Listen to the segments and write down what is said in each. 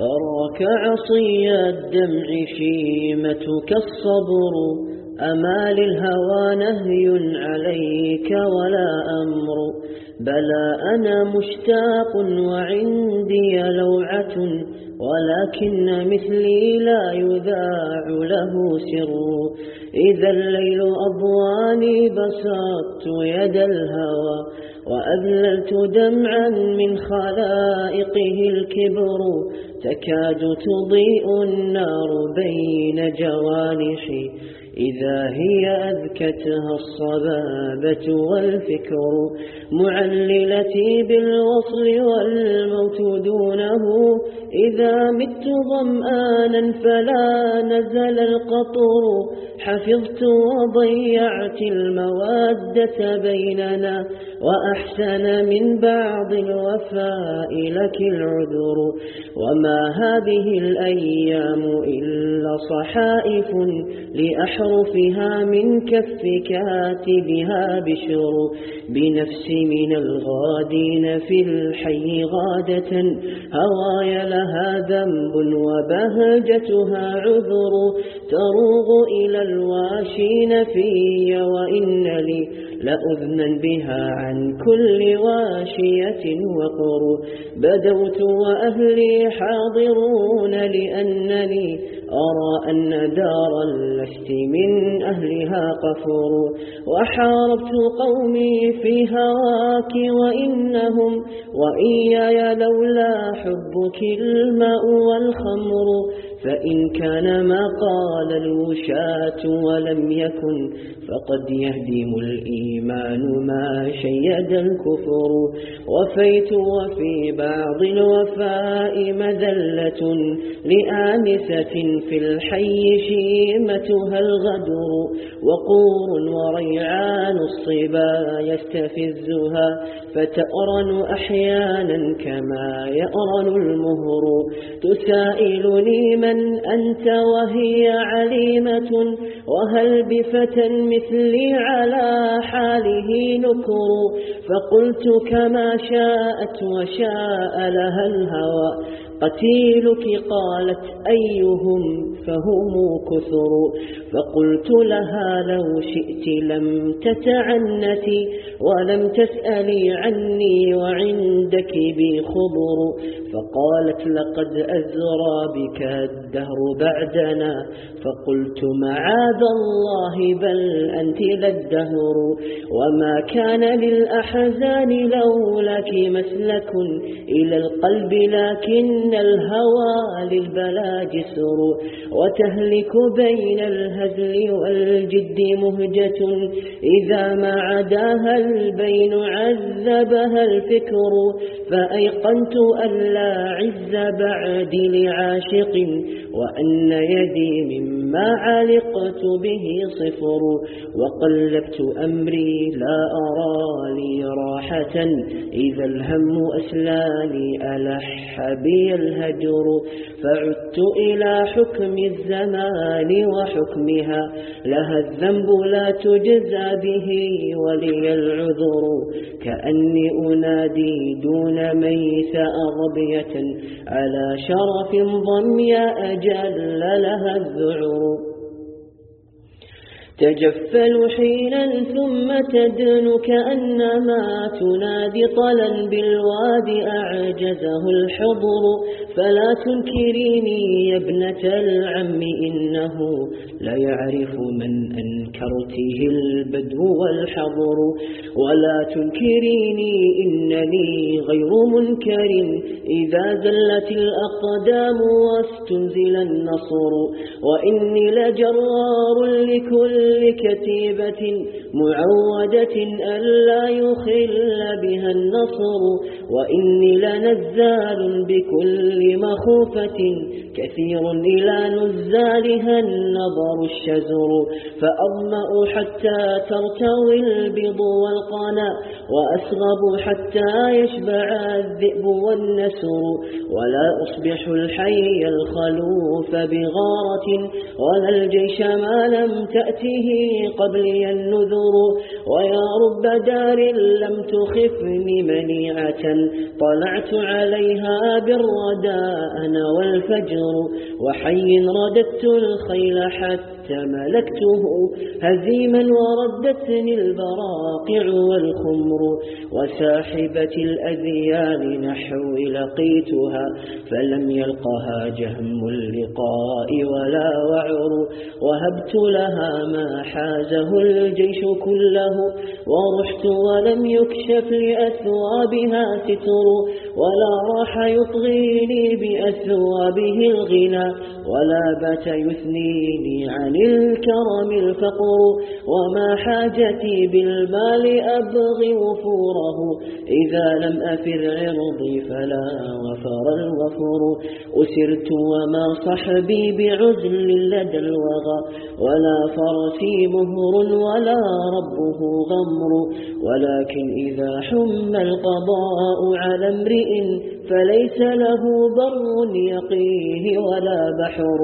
أراك عصي الدمع شيمتك الصبر أما للهوى نهي عليك ولا أمر. بلى أنا مشتاق وعندي لوعة ولكن مثلي لا يذاع له سر. إذا الليل أضواني بسطت يد الهوى وأذللت دمعا من خلائقه الكبر. تكاد تضيء النار بين جوانحي إذا هي أذكتها الصبابة والفكر معللتي بالوصل والموت دونه. إذا مت ظمآنا فلا نزل القطر. حفظت وضيعت المودة بيننا وأحسن من بعض الوفاء لك العذر. وما هذه الأيام إلا صحائف لأحرفها من كف كاتبها بشر بنفس من الغادين في الحي غادة. هواي لها ذنب وبهجتها عذر تروغ إلى الواشين في وإن لي لأذنا بها عن كل واشية وقر. بدوت وأهلي حاضرون لأنني أرى أن دار اللست من أهلها قفور وحاربت قومي في هواك وإنهم وإياي لولا حبك الماء والخمر. فإن كان ما قال الوشاة ولم يكن فقد يهدم الإيمان ما شيد الكفر. وفيت وفي بعض الوفاء مذلة لآنسة في الحي شيمتها الغدر وقور وريعان الصبا يستفزها فتأرن أحيانا كما يأرن المهر. تسائلني من أنت وهي عليمة وهل بفتى مثلي على حاله نكر؟ فقلت كما شاءت وشاء لها الهوى. قتيلك قالت أيهم فهم كثر فقلت لها لو شئت لم تتعنتي ولم تسألي عني وعندك بي خبر فقالت لقد أزرى بك الدهر بعدنا فقلت معاذ الله بل أنت للدهر وما كان للأحزان لولاك مسلك إلى القلب لكن الهوى للبلا جسر وتهلك بين الهزل والجد مهجة إذا ما عداها البين عذبها الفكر فأيقنت أن لا عز بعد لعاشق وأن يدي مما علقت به صفر وقلبت أمري لا أرى لي راحة إذا الهم أسلاني ألح بي الهجر. فعدت إلى حكم الزمان وحكمها لها الذنب لا تجزى به ولي العذر. كأني أنادي دون ميت أغبية على شرف ضمي أجل لها الذعر. ನಾವು تجفل حينا ثم تدن كأنما تنادي طلا بالواد أعجزه الحضر. فلا تنكريني يا ابنة العم إنه لا يعرف من أنكرته البدو والحضر. ولا تنكريني إنني غير منكر إذا زلت الأقدام واستنزل النصر. وإني لجرار لكل كتيبة معودة ألا يخل بها النصر وإني لنزال بكل مخوفة كثير إلى نزالها النظر الشزر فأظمأ حتى ترتوي البض والقنا وأسغب حتى يشبع الذئب والنسر ولا أصبح الحي الخلوف بغارة ولا الجيش ما لم تأته قبلي النذر ويا رب دار لم تخفني منيعة طلعت عليها بالردى أنا والفجر وحي رددت الخيل حتى ملكته هزيما وردتني البراقع والخمر وساحبة الأذيال نحو لقيتها فلم يلقها جهم اللقاء ولا وعر وهبت لها ما حازه الجيش كله ورحت ولم يكشف لأثوابها ستر ولا راح يطغيني بأثوابه الغنى ولا بات يثنيني الكرم الفقر وما حاجتي بالمال أبغي وفوره إذا لم أفر عرضي فلا وفر الغفور أسرت وما صحبي بعزل لدى الوغى ولا فرسي مهر ولا ربه غمر ولكن إذا حم القضاء على امرئ فليس له بر يقيه ولا بحر.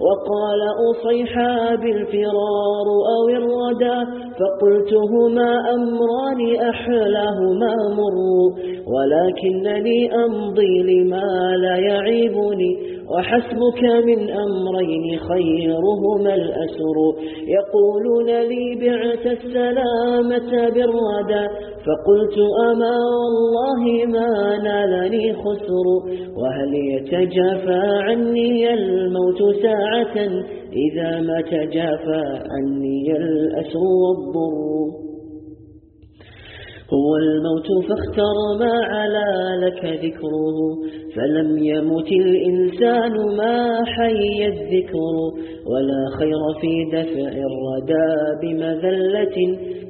وقال أصيحا بالفرار أو الردى فقلتهما أمران أحلاهما مر. ولكنني أمضي لما لا يعيبني. وحسبك من أمرين خيرهما الأسر. يقولون لي بعت السلامة بالردى فقلت أما والله ما نالني خسر. وهل يتجافى عني الموت ساعة؟ إذا ما تجافى عني الأسر والضر. هو الموت فاختر ما علا لك ذكره فلم يمت الإنسان ما حي الذكر. ولا خير في دفع الردى بمذلة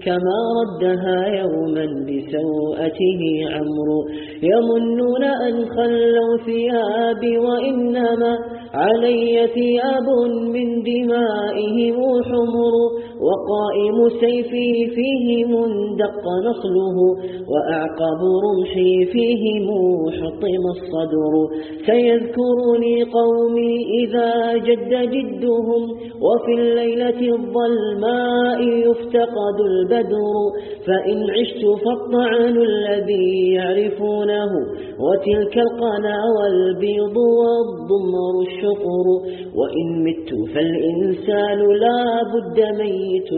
كما ردها يوما بسوءته عمرو. يمنون أن خلوا ثيابي وإنما علي ثياب من دمائهم حمر وقائم سيفي فيه مندق نصله وأعقب رمحي فيه محطم الصدر. سيذكرني قومي إذا جد جدهم وفي الليلة الظلماء يفتقد البدر فإن عشت فالطعن الذي يعرفونه وتلك القنا والبيض والضمر الشقر وإن مت فالإنسان لا بد ميت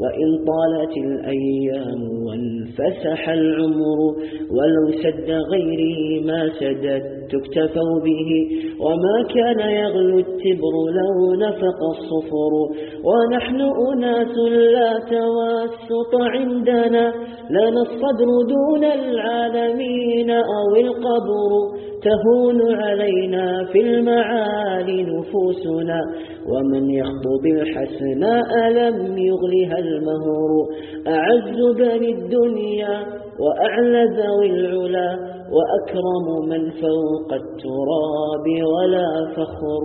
وإن طالت الأيام وانفسح العمر ولو سد غيري ما سددت. اكتفوا به وما كان يغلو التبر لو نفق الصفر ونحن أناس لا توسط عندنا لنا الصدر دون العالمين أو القبر تهون علينا في المعالي نفوسنا ومن يخطب الحسناء لم يغلها المهر. أعز بني الدنيا وأعلى ذوي العلا وأكرم من فوق التراب ولا فخر.